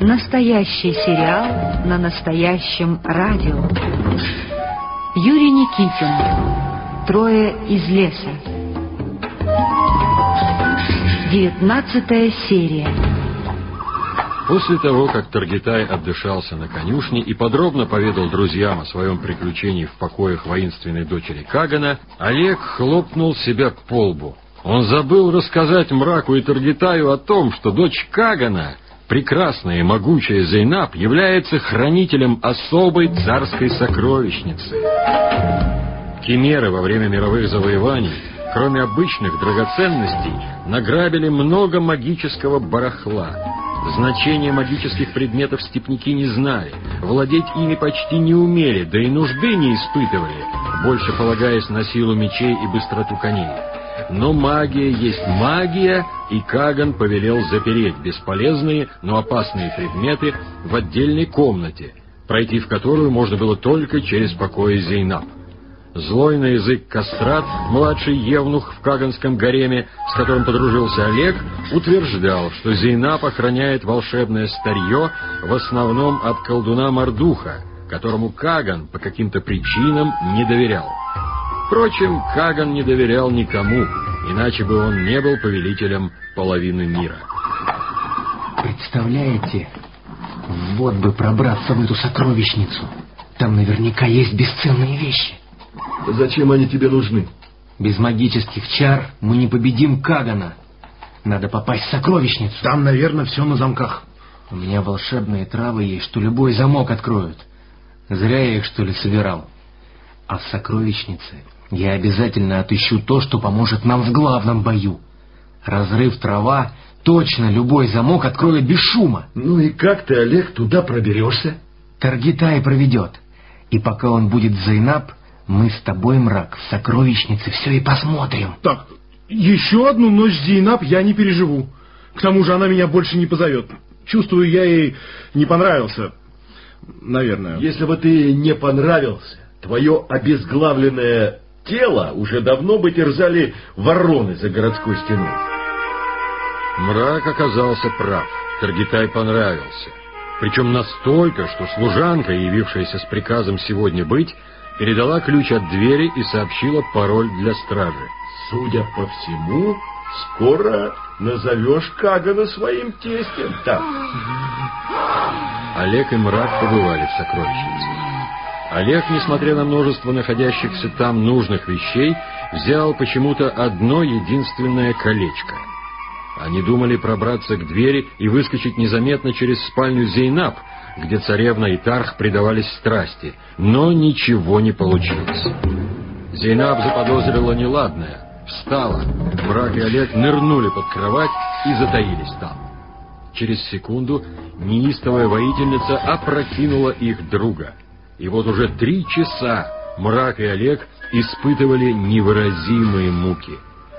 Настоящий сериал на настоящем радио. Юрий Никитин. Трое из леса. Девятнадцатая серия. После того, как Таргитай отдышался на конюшне и подробно поведал друзьям о своем приключении в покоях воинственной дочери Кагана, Олег хлопнул себя по лбу. Он забыл рассказать Мраку и Таргитаю о том, что дочь Кагана, прекрасная и могучая Зейнаб, является хранителем особой царской сокровищницы. Кемеры во время мировых завоеваний, кроме обычных драгоценностей, награбили много магического барахла. Значение магических предметов степняки не знали, владеть ими почти не умели, да и нужды не испытывали, больше полагаясь на силу мечей и быстроту коней. Но магия есть магия, и Каган повелел запереть бесполезные, но опасные предметы в отдельной комнате, пройти в которую можно было только через покои Зейнаб. Злой на язык Кастрат, младший евнух в Каганском гареме, с которым подружился Олег, утверждал, что Зейнаб охраняет волшебное старье в основном от колдуна Мардуха, которому Каган по каким-то причинам не доверял. Впрочем, Каган не доверял никому, иначе бы он не был повелителем половины мира. Представляете, вот бы пробраться в эту сокровищницу. Там наверняка есть бесценные вещи. Зачем они тебе нужны? Без магических чар мы не победим Кагана. Надо попасть в сокровищницу. Там, наверное, все на замках. У меня волшебные травы есть, что любой замок откроют. Зря я их, что ли, собирал. А в сокровищнице я обязательно отыщу то, что поможет нам в главном бою. Разрыв трава, точно любой замок откроет без шума. Ну и как ты, Олег, туда проберешься? Таргитай проведет. И пока он будет в Зайнаб, мы с тобой, мрак, в сокровищнице все и посмотрим. Так, еще одну ночь с Зейнаб я не переживу. К тому же она меня больше не позовет. Чувствую, я ей не понравился. Наверное. Если бы ты не понравился, твое обезглавленное тело уже давно бы терзали вороны за городской стеной. Мрак оказался прав. Таргитай понравился. Причем настолько, что служанка, явившаяся с приказом сегодня быть, передала ключ от двери и сообщила пароль для стражи. Судя по всему, скоро назовешь Кагана своим тестем. Так. Олег и Мрак побывали в сокровищнице. Олег, несмотря на множество находящихся там нужных вещей, взял почему-то одно единственное колечко. Они думали пробраться к двери и выскочить незаметно через спальню Зейнаб, где царевна и Тарх предавались страсти, но ничего не получилось. Зейнаб заподозрила неладное, встала, Брак и Олег нырнули под кровать и затаились там. Через секунду неистовая воительница опрокинула их друга. И вот уже три часа Мрак и Олег испытывали невыразимые муки.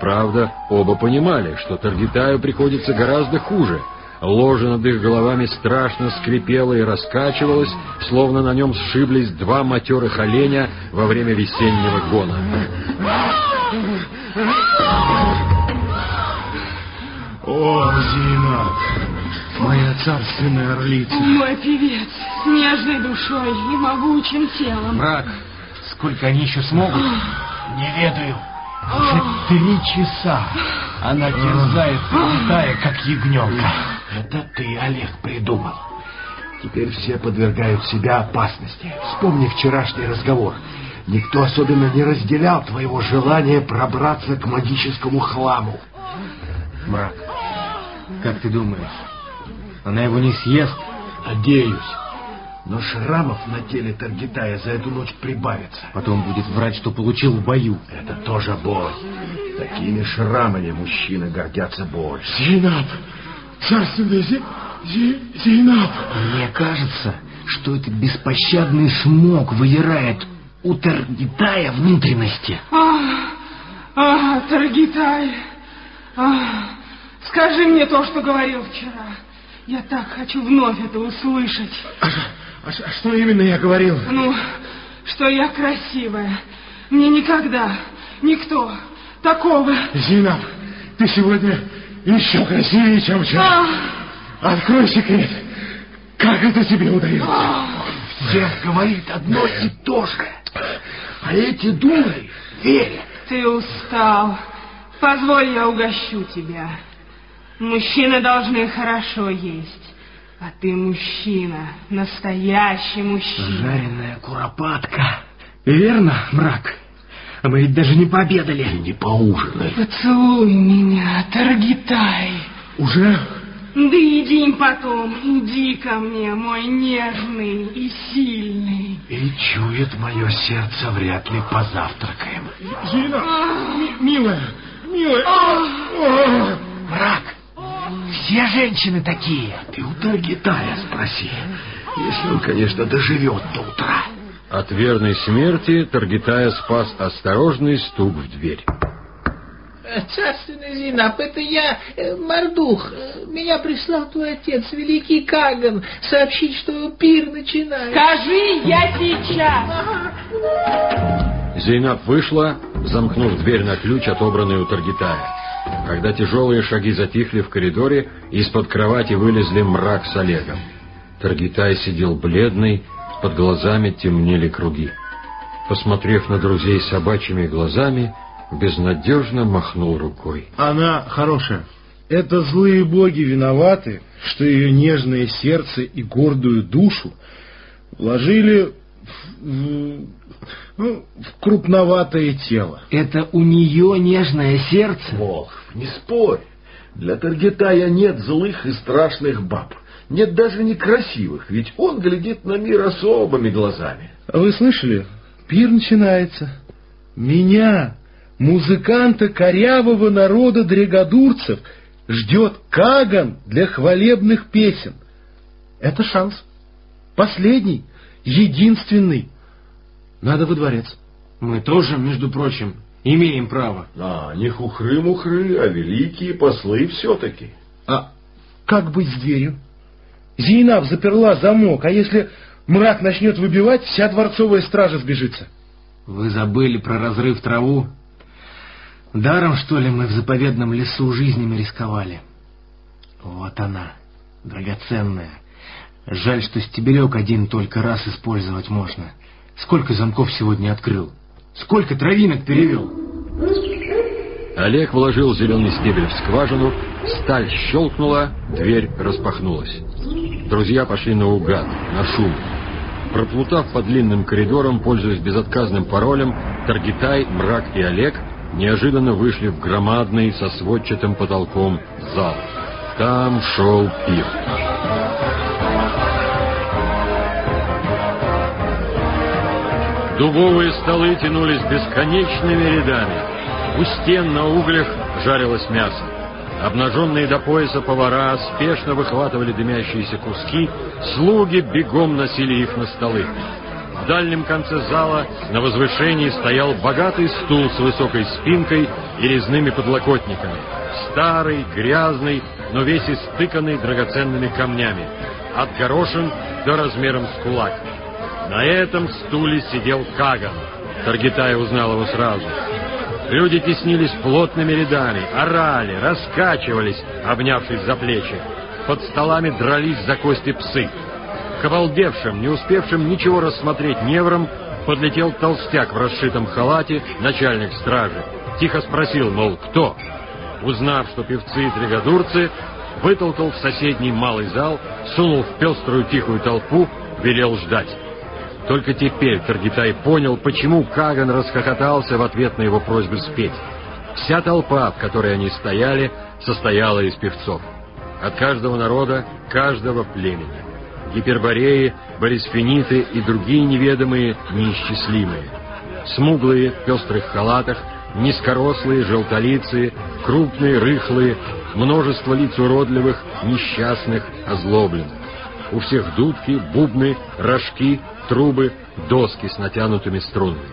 Правда, оба понимали, что Таргитаю приходится гораздо хуже — Ложе над их головами страшно скрипело и раскачивалось, словно на нем сшиблись два матерых оленя во время весеннего гона. О, Зина, моя царственная орлица. Мой певец с нежной душой и могучим телом. Мрак, сколько они еще смогут? Не ведаю. Уже три часа она терзает Китая, как ягненка. Это ты, Олег, придумал. Теперь все подвергают себя опасности. Вспомни вчерашний разговор. Никто особенно не разделял твоего желания пробраться к магическому хламу. Мрак, как ты думаешь, она его не съест? Надеюсь. Но шрамов на теле Таргитая за эту ночь прибавится. Потом будет врать, что получил в бою. Это тоже боль. Такими шрамами мужчины гордятся больше. Зейнаб! Царственная Зе... Зе... Зейнаб! Мне кажется, что этот беспощадный смог выдирает у Таргитая внутренности. А, а, Таргитай, а, скажи мне то, что говорил вчера. Я так хочу вновь это услышать. А, а, а что именно я говорил? Ну, что я красивая. Мне никогда никто такого... Зинаб, ты сегодня еще красивее, чем вчера. А, Открой секрет. Как это тебе удается? Всем говорит одно и то же. А эти дуры верят. Ты устал. Позволь, я угощу тебя. Мужчины должны хорошо есть. А ты мужчина, настоящий мужчина. Жареная куропатка. Верно, мрак? А мы ведь даже не пообедали. И не поужинали. Поцелуй меня, Таргитай. Уже? Да иди потом, иди ко мне, мой нежный и сильный. И чует мое сердце, вряд ли позавтракаем. Зина, ми- милая, милая. Мрак, все женщины такие. Ты у Таргитая спроси. Если он, конечно, доживет до утра. От верной смерти Таргитая спас осторожный стук в дверь. Царственный Зинап, это я, э, Мардух. Э, Меня прислал твой отец, великий Каган, сообщить, что пир начинается. Скажи, я сейчас. Зейнаб вышла, замкнув дверь на ключ, отобранный у Таргитая. Когда тяжелые шаги затихли в коридоре, из-под кровати вылезли мрак с Олегом. Таргитай сидел бледный, под глазами темнели круги. Посмотрев на друзей собачьими глазами, безнадежно махнул рукой. Она хорошая. Это злые боги виноваты, что ее нежное сердце и гордую душу вложили в, в- ну, в крупноватое тело. Это у нее нежное сердце. Волхв, не спорь. Для Таргитая нет злых и страшных баб. Нет даже некрасивых, ведь он глядит на мир особыми глазами. А Вы слышали? Пир начинается. Меня, музыканта корявого народа дрегодурцев, ждет Каган для хвалебных песен. Это шанс. Последний, единственный. Надо во дворец. Мы тоже, между прочим, имеем право. А, не хухры-мухры, а великие послы все-таки. А как быть с дверью? Зейнаб заперла замок, а если мрак начнет выбивать, вся дворцовая стража сбежится. Вы забыли про разрыв траву? Даром, что ли, мы в заповедном лесу жизнями рисковали? Вот она, драгоценная. Жаль, что стебелек один только раз использовать можно. Сколько замков сегодня открыл? Сколько травинок перевел? Олег вложил зеленый стебель в скважину, сталь щелкнула, дверь распахнулась. Друзья пошли наугад, на шум. Проплутав по длинным коридорам, пользуясь безотказным паролем, Таргитай, Мрак и Олег неожиданно вышли в громадный со сводчатым потолком зал. Там шел пир. Дубовые столы тянулись бесконечными рядами. У стен на углях жарилось мясо. Обнаженные до пояса повара спешно выхватывали дымящиеся куски, слуги бегом носили их на столы. В дальнем конце зала на возвышении стоял богатый стул с высокой спинкой и резными подлокотниками. Старый, грязный, но весь истыканный драгоценными камнями. От горошин до размером с кулак. На этом стуле сидел Каган. Таргитай узнал его сразу. Люди теснились плотными рядами, орали, раскачивались, обнявшись за плечи. Под столами дрались за кости псы. К обалдевшим, не успевшим ничего рассмотреть неврам, подлетел толстяк в расшитом халате, начальник стражи. Тихо спросил, мол, кто? Узнав, что певцы и тригодурцы, вытолкал в соседний малый зал, сунул в пеструю тихую толпу, велел ждать. Только теперь Таргитай понял, почему Каган расхохотался в ответ на его просьбу спеть. Вся толпа, в которой они стояли, состояла из певцов. От каждого народа, каждого племени. Гипербореи, борисфениты и другие неведомые, неисчислимые. Смуглые, в пестрых халатах, низкорослые, желтолицые, крупные, рыхлые, множество лиц уродливых, несчастных, озлобленных. У всех дудки, бубны, рожки, трубы, доски с натянутыми струнами.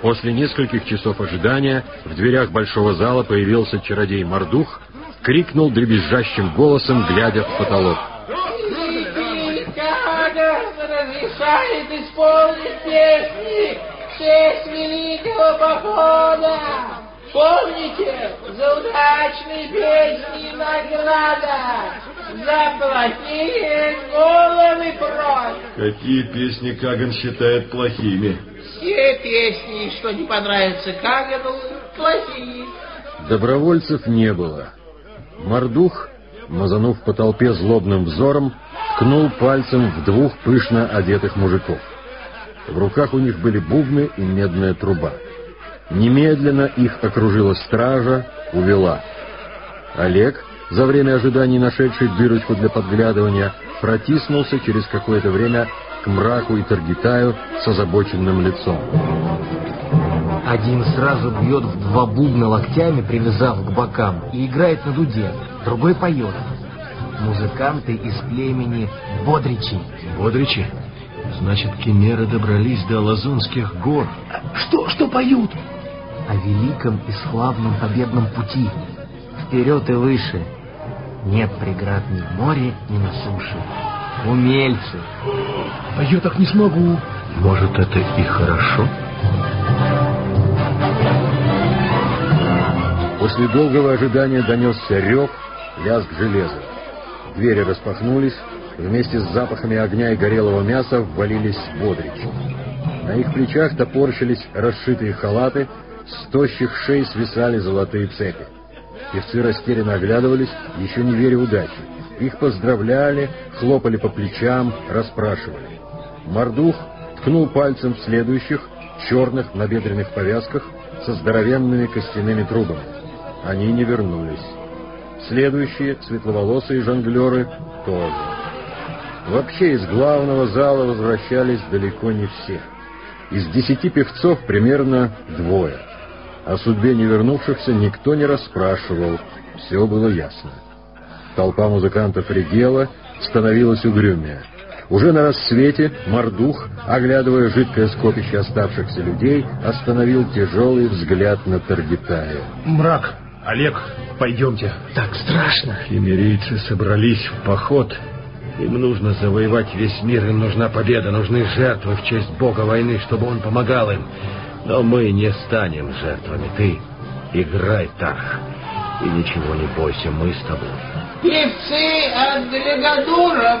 После нескольких часов ожидания в дверях большого зала появился чародей Мордух, крикнул дребезжащим голосом, глядя в потолок. Разрешает исполнить песни в честь великого похода. Помните, за удачные песни награда. Заплатили головы прочь. Какие песни Каган считает плохими? Все песни, что не понравятся Кагану, плохие. Добровольцев не было. Мордух, мазанув по толпе злобным взором, ткнул пальцем в двух пышно одетых мужиков. В руках у них были бубны и медная труба. Немедленно их окружила стража, увела. Олег, за время ожидания нашедший дырочку для подглядывания, протиснулся через какое-то время к мраку и Таргитаю с озабоченным лицом. Один сразу бьет в два бубна локтями, привязав к бокам, и играет на дуде, другой поет. Музыканты из племени Бодричи. Бодричи? Значит, кемеры добрались до Лазунских гор. Что, что поют? О великом и славном победном пути. Вперед и выше. Нет преград ни в море, ни на суше. Умельцы. А я так не смогу. Может, это и хорошо? После долгого ожидания донесся рев, лязг железа. Двери распахнулись, вместе с запахами огня и горелого мяса ввалились бодричи. На их плечах топорщились расшитые халаты, с тощих шей свисали золотые цепи. Певцы растерянно оглядывались, еще не веря удаче. Их поздравляли, хлопали по плечам, расспрашивали. Мордух ткнул пальцем в следующих, черных набедренных повязках со здоровенными костяными трубами. Они не вернулись. Следующие, светловолосые жонглеры, тоже. Вообще из главного зала возвращались далеко не все. Из десяти певцов примерно двое. О судьбе невернувшихся никто не расспрашивал, все было ясно. Толпа музыкантов редела, становилась угрюмее. Уже на рассвете Мордух, оглядывая жидкое скопище оставшихся людей, остановил тяжелый взгляд на Таргитая. Мрак, Олег, пойдемте. Так страшно. Химерийцы собрались в поход. Им нужно завоевать весь мир, им нужна победа, нужны жертвы в честь бога войны, чтобы он помогал им. Но мы не станем жертвами. Ты играй, Тарх, и ничего не бойся, мы с тобой. Певцы от Дрегодуров.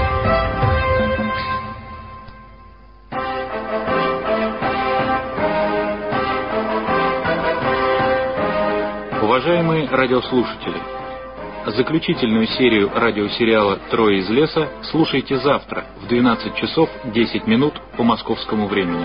Уважаемые радиослушатели, заключительную серию радиосериала «Трое из леса» слушайте завтра в 12 часов 10 минут по московскому времени.